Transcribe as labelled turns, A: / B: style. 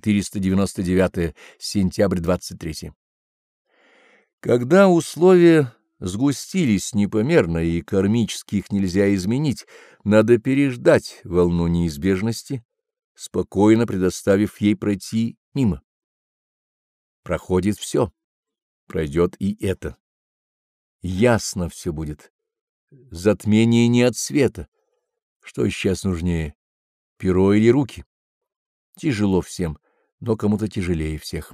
A: 499 сентябрь 23. Когда условия сгустились непомерно и кармически их нельзя изменить, надо переждать волну неизбежности, спокойно предоставив ей пройти мимо. Проходит все, пройдет и это. Ясно все будет. Затмение не от света. Что сейчас нужнее, перо или руки? Тяжело всем, но кому-то тяжелее всех.